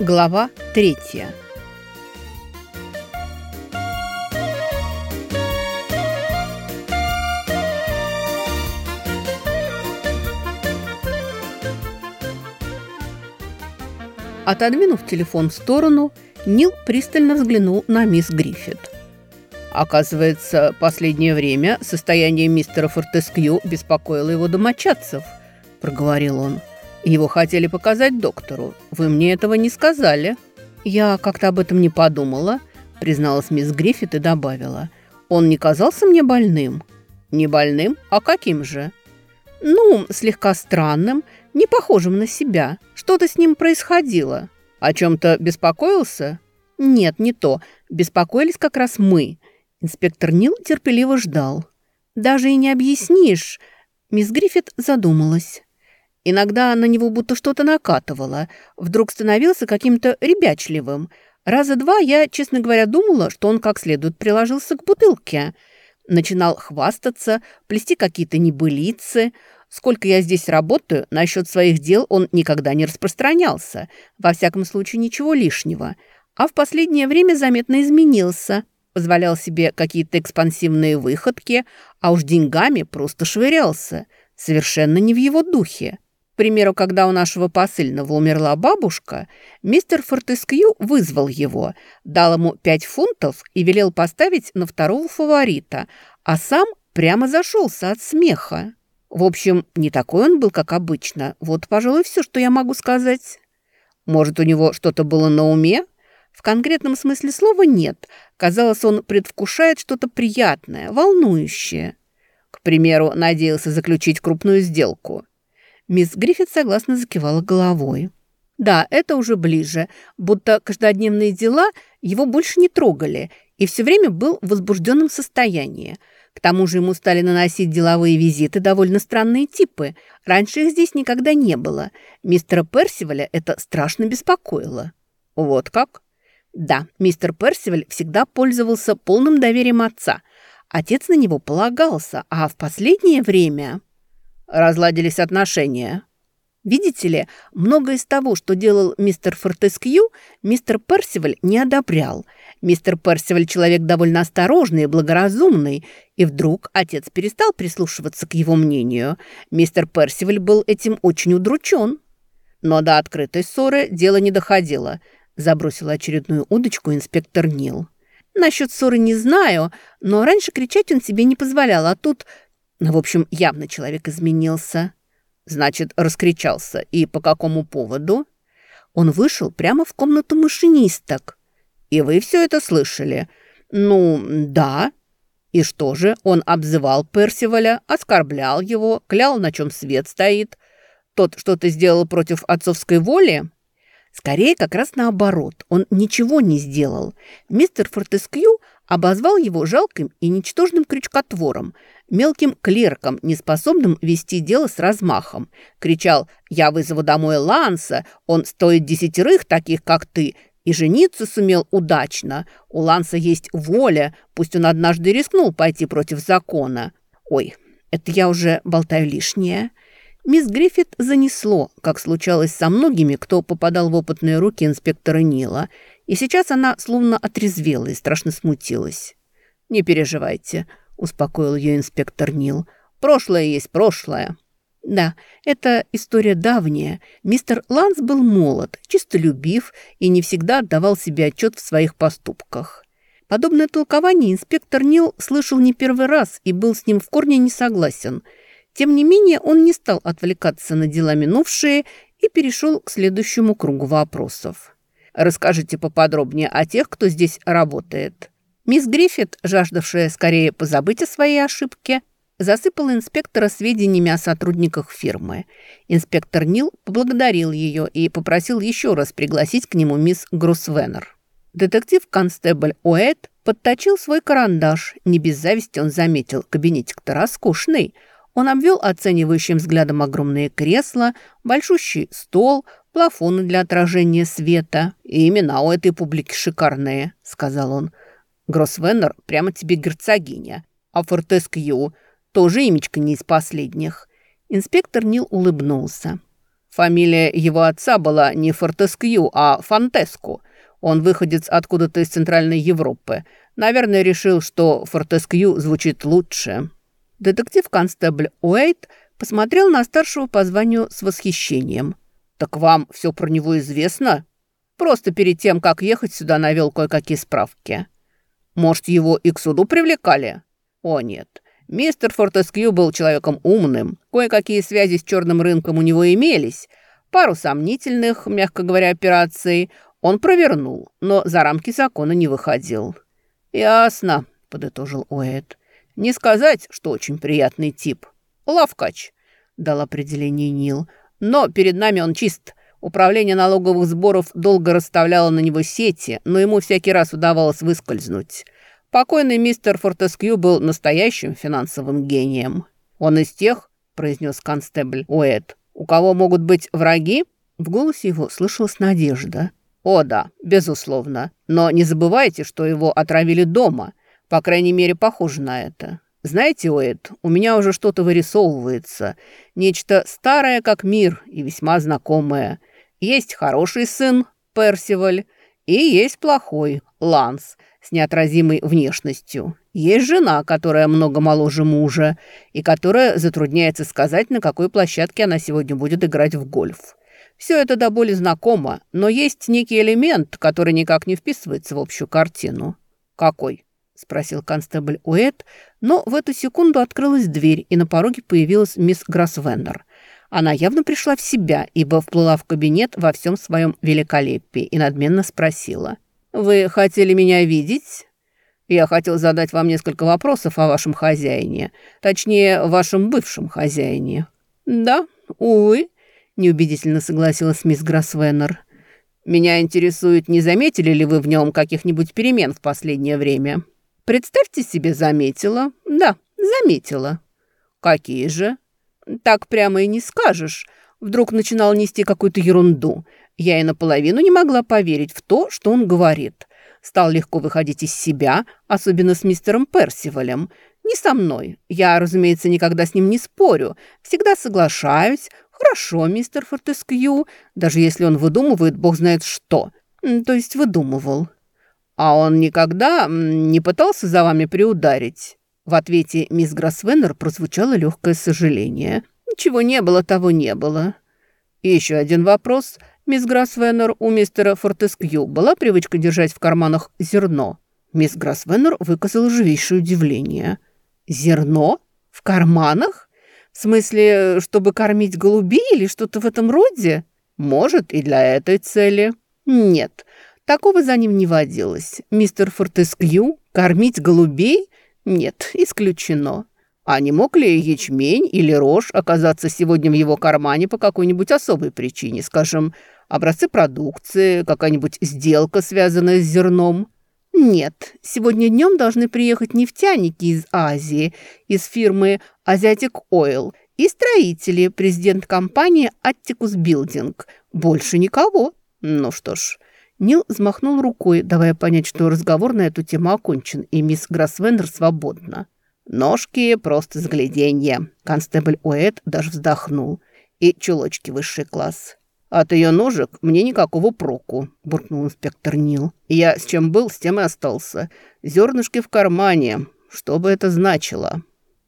Глава третья. Отодвинув телефон в сторону, Нил пристально взглянул на мисс Гриффит. Оказывается, последнее время состояние мистера Фортескью беспокоило его домочадцев, проговорил он. Его хотели показать доктору. Вы мне этого не сказали». «Я как-то об этом не подумала», – призналась мисс Гриффит и добавила. «Он не казался мне больным?» «Не больным? А каким же?» «Ну, слегка странным, не похожим на себя. Что-то с ним происходило». «О чем-то беспокоился?» «Нет, не то. Беспокоились как раз мы». Инспектор Нил терпеливо ждал. «Даже и не объяснишь». Мисс Гриффит задумалась. Иногда на него будто что-то накатывало. Вдруг становился каким-то ребячливым. Раза два я, честно говоря, думала, что он как следует приложился к бутылке. Начинал хвастаться, плести какие-то небылицы. Сколько я здесь работаю, насчет своих дел он никогда не распространялся. Во всяком случае, ничего лишнего. А в последнее время заметно изменился. Позволял себе какие-то экспансивные выходки, а уж деньгами просто швырялся. Совершенно не в его духе примеру, когда у нашего посыльного умерла бабушка, мистер Фортескью вызвал его, дал ему пять фунтов и велел поставить на второго фаворита, а сам прямо зашелся от смеха. В общем, не такой он был, как обычно. Вот, пожалуй, все, что я могу сказать. Может, у него что-то было на уме? В конкретном смысле слова нет. Казалось, он предвкушает что-то приятное, волнующее. К примеру, надеялся заключить крупную сделку. Мисс Гриффит согласно закивала головой. Да, это уже ближе, будто каждодневные дела его больше не трогали и все время был в возбужденном состоянии. К тому же ему стали наносить деловые визиты довольно странные типы. Раньше их здесь никогда не было. Мистера Персиваля это страшно беспокоило. Вот как? Да, мистер Персиваль всегда пользовался полным доверием отца. Отец на него полагался, а в последнее время разладились отношения. Видите ли, многое из того, что делал мистер Фортескью, мистер Персиваль не одобрял. Мистер Персиваль человек довольно осторожный и благоразумный, и вдруг отец перестал прислушиваться к его мнению. Мистер Персиваль был этим очень удручен. Но до открытой ссоры дело не доходило, забросил очередную удочку инспектор Нил. Насчет ссоры не знаю, но раньше кричать он себе не позволял, а тут в общем, явно человек изменился. Значит, раскричался. И по какому поводу? Он вышел прямо в комнату машинисток. И вы все это слышали? Ну, да. И что же, он обзывал Персиваля, оскорблял его, клял, на чем свет стоит. Тот что-то сделал против отцовской воли? Скорее, как раз наоборот. Он ничего не сделал. Мистер Фортескью обозвал его жалким и ничтожным крючкотвором, мелким клерком, неспособным вести дело с размахом. Кричал «Я вызову домой Ланса, он стоит десятерых таких, как ты, и жениться сумел удачно. У Ланса есть воля, пусть он однажды рискнул пойти против закона». Ой, это я уже болтаю лишнее. Мисс Гриффит занесло, как случалось со многими, кто попадал в опытные руки инспектора Нила, и сейчас она словно отрезвела и страшно смутилась. «Не переживайте», – успокоил ее инспектор Нил. «Прошлое есть прошлое». Да, это история давняя. Мистер Ланс был молод, чистолюбив и не всегда отдавал себе отчет в своих поступках. Подобное толкование инспектор Нил слышал не первый раз и был с ним в корне не согласен. Тем не менее, он не стал отвлекаться на дела минувшие и перешел к следующему кругу вопросов. Расскажите поподробнее о тех, кто здесь работает». Мисс Гриффит, жаждавшая скорее позабыть о своей ошибке, засыпала инспектора сведениями о сотрудниках фирмы. Инспектор Нил поблагодарил ее и попросил еще раз пригласить к нему мисс Грусвеннер. Детектив-констебль Уэйт подточил свой карандаш. Не без зависти он заметил, кабинетик-то роскошный. Он обвел оценивающим взглядом огромные кресла, большущий стол, плафоны для отражения света. И имена у этой публики шикарные», — сказал он. «Гроссвеннер прямо тебе герцогиня, а Фортескью тоже имечко не из последних». Инспектор Нил улыбнулся. Фамилия его отца была не Фортескью, а Фантеску. Он выходец откуда-то из Центральной Европы. Наверное, решил, что Фортескью звучит лучше. Детектив-констебль Уэйт посмотрел на старшего по званию с восхищением. «Так вам все про него известно?» «Просто перед тем, как ехать сюда, навел кое-какие справки». «Может, его и к суду привлекали?» «О, нет. Мистер Фортескью был человеком умным. Кое-какие связи с черным рынком у него имелись. Пару сомнительных, мягко говоря, операций он провернул, но за рамки закона не выходил. «Ясно», — подытожил Уэйд. «Не сказать, что очень приятный тип. Лавкач», — дал определение Нил. «Но перед нами он чист. Управление налоговых сборов долго расставляло на него сети, но ему всякий раз удавалось выскользнуть». Покойный мистер Фортескью был настоящим финансовым гением. Он из тех, произнес констебль Уэд, у кого могут быть враги? В голосе его слышалась надежда. О да, безусловно. Но не забывайте, что его отравили дома. По крайней мере, похоже на это. Знаете, Уэд, у меня уже что-то вырисовывается. Нечто старое, как мир, и весьма знакомое. Есть хороший сын, Персиваль, и есть плохой, Ланс – с неотразимой внешностью. Есть жена, которая много моложе мужа, и которая затрудняется сказать, на какой площадке она сегодня будет играть в гольф. Все это до боли знакомо, но есть некий элемент, который никак не вписывается в общую картину. «Какой?» – спросил констебль Уэт, но в эту секунду открылась дверь, и на пороге появилась мисс Гроссвеннер. Она явно пришла в себя, ибо вплыла в кабинет во всем своем великолепии и надменно спросила – «Вы хотели меня видеть?» «Я хотел задать вам несколько вопросов о вашем хозяине, точнее, вашем бывшем хозяине». «Да, увы», – неубедительно согласилась мисс Гроссвеннер. «Меня интересует, не заметили ли вы в нем каких-нибудь перемен в последнее время?» «Представьте себе, заметила». «Да, заметила». «Какие же?» «Так прямо и не скажешь». Вдруг начинал нести какую-то ерунду. Я и наполовину не могла поверить в то, что он говорит. Стал легко выходить из себя, особенно с мистером Персивалем. Не со мной. Я, разумеется, никогда с ним не спорю. Всегда соглашаюсь. Хорошо, мистер Фортескью, даже если он выдумывает бог знает что. То есть выдумывал. А он никогда не пытался за вами приударить? В ответе мисс Гроссвеннер прозвучало легкое сожаление. Ничего не было, того не было. И еще один вопрос – Мисс Грассвеннер, у мистера Фортескью была привычка держать в карманах зерно. Мисс Грассвеннер выказала живейшее удивление. «Зерно? В карманах? В смысле, чтобы кормить голубей или что-то в этом роде? Может, и для этой цели. Нет, такого за ним не водилось. Мистер Фортескью кормить голубей? Нет, исключено. А не мог ли ячмень или рожь оказаться сегодня в его кармане по какой-нибудь особой причине, скажем, Образцы продукции, какая-нибудь сделка, связанная с зерном. Нет, сегодня днем должны приехать нефтяники из Азии, из фирмы Asiatic Oil и строители, президент компании Atticus Building. Больше никого. Ну что ж, Нил взмахнул рукой, давая понять, что разговор на эту тему окончен, и мисс Гроссвендер свободна. Ножки просто загляденье. Констебль Уэд даже вздохнул. И чулочки высший класс. «От ее ножек мне никакого проку», – буркнул инспектор Нил. «Я с чем был, с тем и остался. Зернышки в кармане. Что бы это значило?»